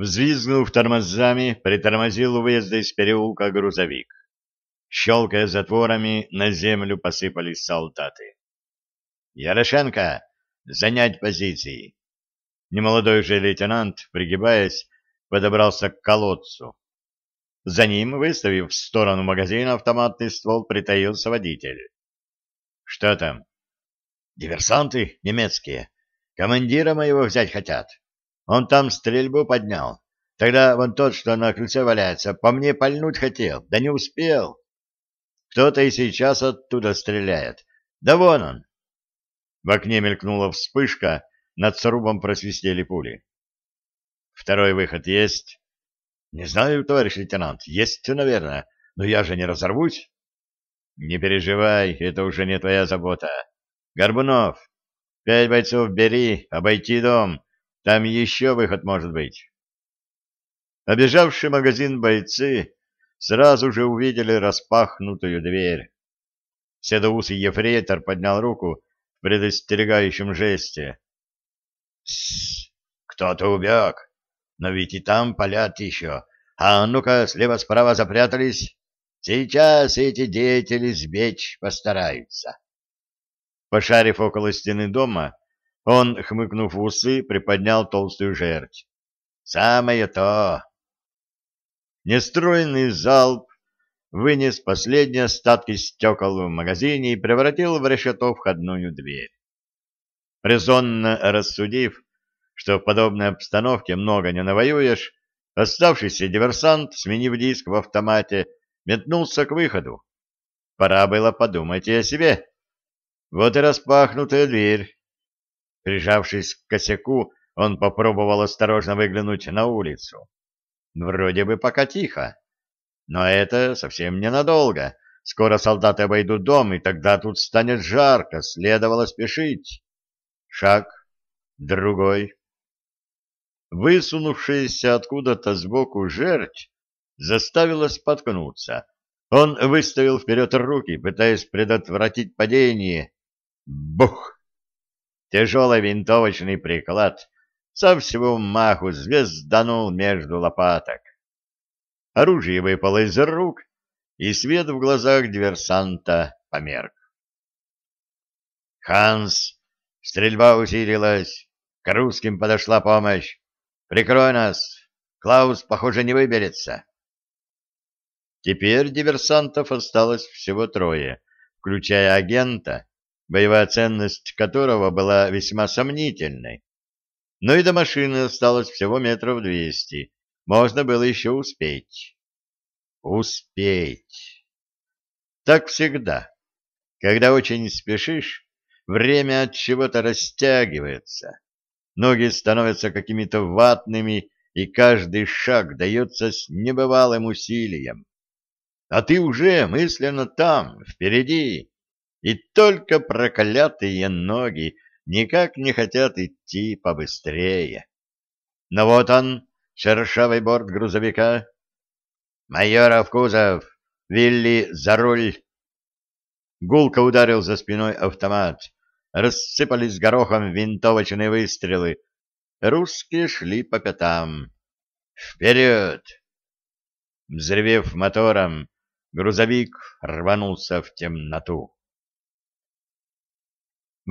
Взвизгнув тормозами, притормозил у выезда из переулка грузовик. Щелкая затворами, на землю посыпались солдаты. «Ярошенко! Занять позиции!» Немолодой же лейтенант, пригибаясь, подобрался к колодцу. За ним, выставив в сторону магазина автоматный ствол, притаился водитель. «Что там?» «Диверсанты немецкие. Командира моего взять хотят. Он там стрельбу поднял. Тогда вон тот, что на крыльце валяется, по мне пальнуть хотел, да не успел. Кто-то и сейчас оттуда стреляет. Да вон он!» В окне мелькнула вспышка, над срубом просвистели пули. «Второй выход есть?» Не знаю, товарищ лейтенант, есть, наверное, но я же не разорвусь. Не переживай, это уже не твоя забота. Горбунов, пять бойцов бери, обойти дом, там еще выход может быть. Обежавший магазин бойцы сразу же увидели распахнутую дверь. Седоусый ефрейтор поднял руку в предостерегающем жесте. — Кто-то убег. Но ведь и там палят еще. А ну-ка, слева-справа запрятались. Сейчас эти деятели сбечь постараются. Пошарив около стены дома, он, хмыкнув усы, приподнял толстую жерть. Самое то. Нестроенный залп вынес последние остатки стекол в магазине и превратил в решето входную дверь. Резонно рассудив, что в подобной обстановке много не навоюешь, оставшийся диверсант, сменив диск в автомате, метнулся к выходу. Пора было подумать и о себе. Вот и распахнутая дверь. Прижавшись к косяку, он попробовал осторожно выглянуть на улицу. Вроде бы пока тихо. Но это совсем ненадолго. Скоро солдаты обойдут дом, и тогда тут станет жарко, следовало спешить. Шаг, другой, Высунувшаяся откуда-то сбоку жерть заставила споткнуться. Он выставил вперед руки, пытаясь предотвратить падение. Бух! Тяжелый винтовочный приклад со всего маху звезданул между лопаток. Оружие выпало из рук, и свет в глазах диверсанта померк. «Ханс!» Стрельба усилилась. К русским подошла помощь. Прикрой нас. Клаус, похоже, не выберется. Теперь диверсантов осталось всего трое, включая агента, боевая ценность которого была весьма сомнительной. Но и до машины осталось всего метров двести. Можно было еще успеть. Успеть. Так всегда. Когда очень спешишь, время от чего-то растягивается. Ноги становятся какими-то ватными, и каждый шаг дается с небывалым усилием. А ты уже мысленно там, впереди, и только проклятые ноги никак не хотят идти побыстрее. Но вот он, шершавый борт грузовика. «Майоров кузов! Вилли за руль!» Гулко ударил за спиной автомат рассыпались горохом винтовочные выстрелы. Русские шли по пятам. «Вперед!» Взревев мотором, грузовик рванулся в темноту.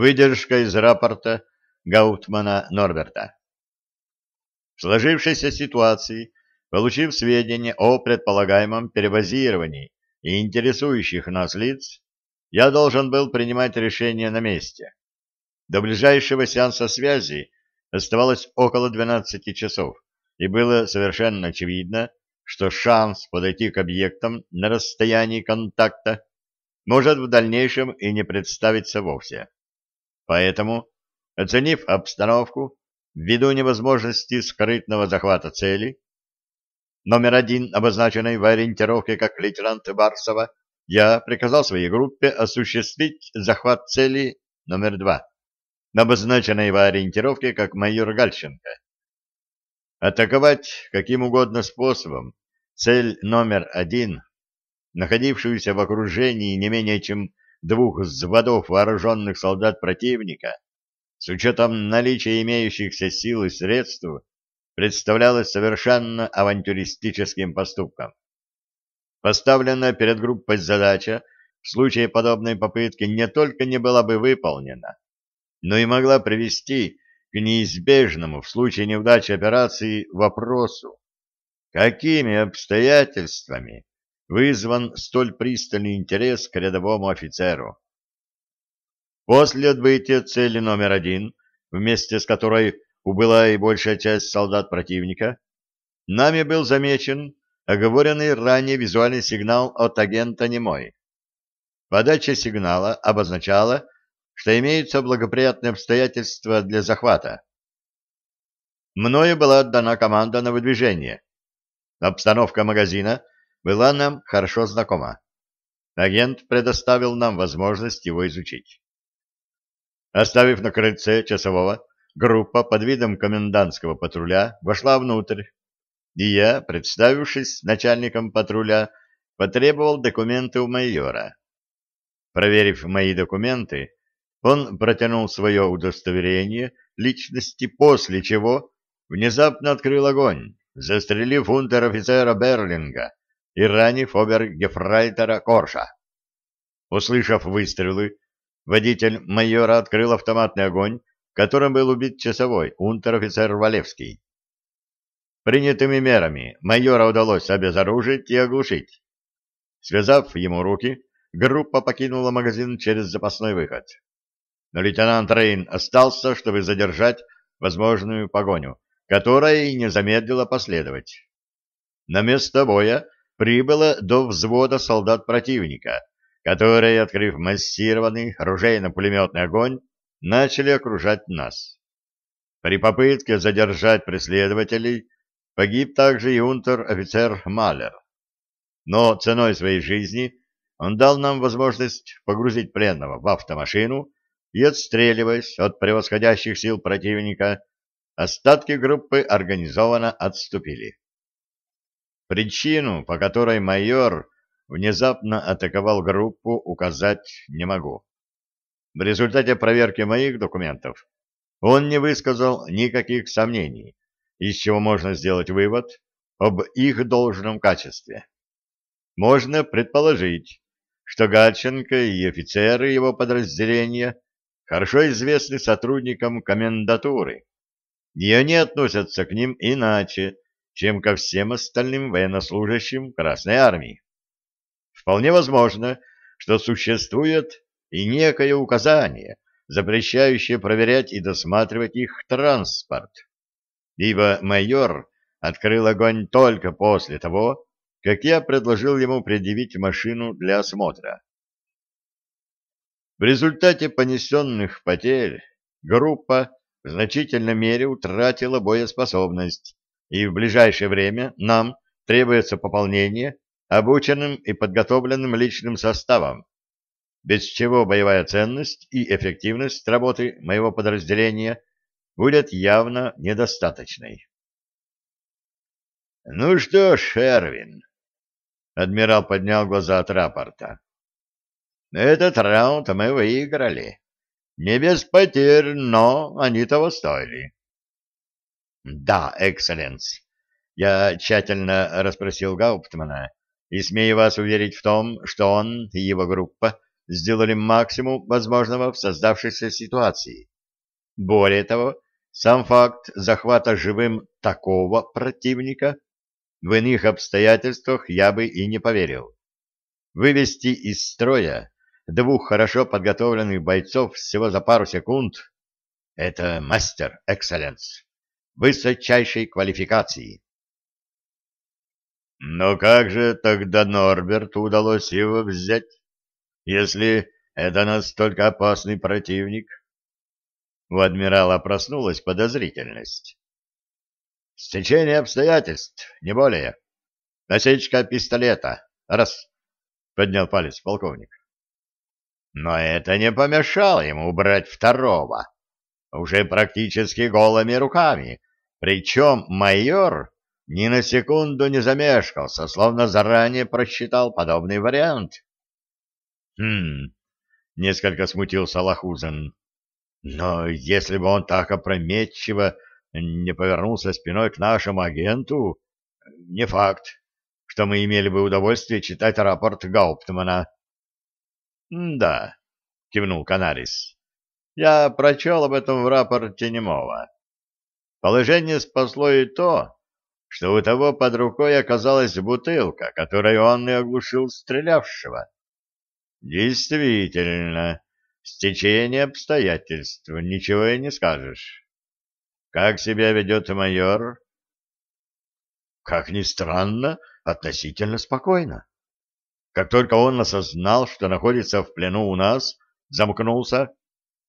Выдержка из рапорта Гаутмана Норберта. В сложившейся ситуации, получив сведения о предполагаемом перебазировании и интересующих нас лиц, я должен был принимать решение на месте. До ближайшего сеанса связи оставалось около 12 часов, и было совершенно очевидно, что шанс подойти к объектам на расстоянии контакта может в дальнейшем и не представиться вовсе. Поэтому, оценив обстановку, ввиду невозможности скрытного захвата цели, номер один, обозначенный в ориентировке как лейтенант Барсова, я приказал своей группе осуществить захват цели номер два, обозначенной в ориентировке как майор Гальченко. Атаковать каким угодно способом цель номер один, находившуюся в окружении не менее чем двух взводов вооруженных солдат противника, с учетом наличия имеющихся сил и средств, представлялось совершенно авантюристическим поступком. Поставленная перед группой задача в случае подобной попытки не только не была бы выполнена, но и могла привести к неизбежному в случае неудачи операции вопросу, какими обстоятельствами вызван столь пристальный интерес к рядовому офицеру. После отбытия цели номер один, вместе с которой убыла и большая часть солдат противника, нами был замечен оговоренный ранее визуальный сигнал от агента Немой. Подача сигнала обозначала, что имеются благоприятные обстоятельства для захвата. Мною была отдана команда на выдвижение. Обстановка магазина была нам хорошо знакома. Агент предоставил нам возможность его изучить. Оставив на крыльце часового, группа под видом комендантского патруля вошла внутрь, и я, представившись начальником патруля, потребовал документы у майора. Проверив мои документы, он протянул свое удостоверение личности, после чего внезапно открыл огонь, застрелив унтер-офицера Берлинга и ранив обер-гефрайтера Корша. Услышав выстрелы, водитель майора открыл автоматный огонь, которым был убит часовой унтер-офицер Валевский. Принятыми мерами майора удалось обезоружить и оглушить. Связав ему руки, группа покинула магазин через запасной выход. Но лейтенант Рейн остался, чтобы задержать возможную погоню, которая и не замедлила последовать. На место боя прибыло до взвода солдат противника, которые, открыв массированный оружейно-пулеметный огонь, начали окружать нас. При попытке задержать преследователей погиб также и унтер-офицер Малер. Но ценой своей жизни он дал нам возможность погрузить пленного в автомашину и, отстреливаясь от превосходящих сил противника, остатки группы организованно отступили. Причину, по которой майор внезапно атаковал группу, указать не могу. В результате проверки моих документов он не высказал никаких сомнений, из чего можно сделать вывод об их должном качестве. Можно предположить, что Гатченко и офицеры его подразделения хорошо известны сотрудникам комендатуры, и они относятся к ним иначе, чем ко всем остальным военнослужащим Красной Армии. Вполне возможно, что существует и некое указание, запрещающее проверять и досматривать их транспорт, ибо майор открыл огонь только после того, как я предложил ему предъявить машину для осмотра. В результате понесенных потерь группа в значительной мере утратила боеспособность, и в ближайшее время нам требуется пополнение обученным и подготовленным личным составом, без чего боевая ценность и эффективность работы моего подразделения будет явно недостаточной. «Ну что ж, Эрвин», — адмирал поднял глаза от рапорта, — «этот раунд мы выиграли. Не без потерь, но они того стоили». «Да, экселленс», — я тщательно расспросил Гауптмана, и смею вас уверить в том, что он и его группа сделали максимум возможного в создавшейся ситуации. Более того, сам факт захвата живым такого противника в иных обстоятельствах я бы и не поверил. Вывести из строя двух хорошо подготовленных бойцов всего за пару секунд — это мастер экселленс высочайшей квалификации. Но как же тогда Норберту удалось его взять, если это настолько опасный противник? У адмирала проснулась подозрительность. Стечение обстоятельств, не более. Насечка пистолета. Раз. Поднял палец полковник. Но это не помешало ему убрать второго. Уже практически голыми руками. Причем майор ни на секунду не замешкался, словно заранее просчитал подобный вариант. «Хм...» — несколько смутился Лохузен. «Но если бы он так опрометчиво не повернулся спиной к нашему агенту, не факт, что мы имели бы удовольствие читать рапорт Гауптмана. — Да, — кивнул Канарис. — Я прочел об этом в рапорте Немова. Положение спасло и то, что у того под рукой оказалась бутылка, которой он и оглушил стрелявшего. Действительно, стечение обстоятельств, ничего и не скажешь. Как себя ведет майор? Как ни странно, относительно спокойно. Как только он осознал, что находится в плену у нас, замкнулся,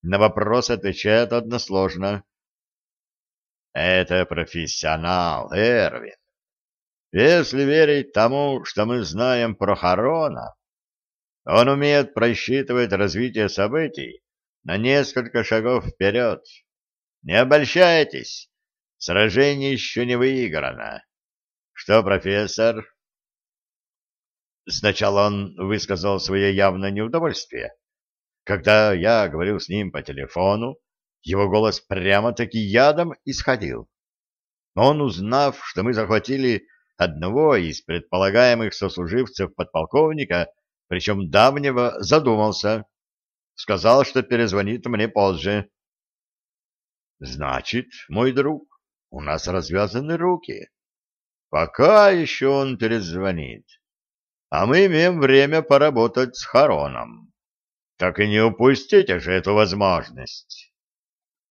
на вопрос отвечает односложно. Это профессионал, Эрвин. Если верить тому, что мы знаем про Харона, он умеет просчитывать развитие событий на несколько шагов вперед. Не обольщайтесь, сражение еще не выиграно. Что, профессор? Сначала он высказал свое явное неудовольствие. Когда я говорил с ним по телефону, его голос прямо-таки ядом исходил. Он, узнав, что мы захватили одного из предполагаемых сослуживцев подполковника, причем давнего, задумался. Сказал, что перезвонит мне позже. Значит, мой друг, у нас развязаны руки. Пока еще он перезвонит. А мы имеем время поработать с Хароном. Так и не упустите же эту возможность.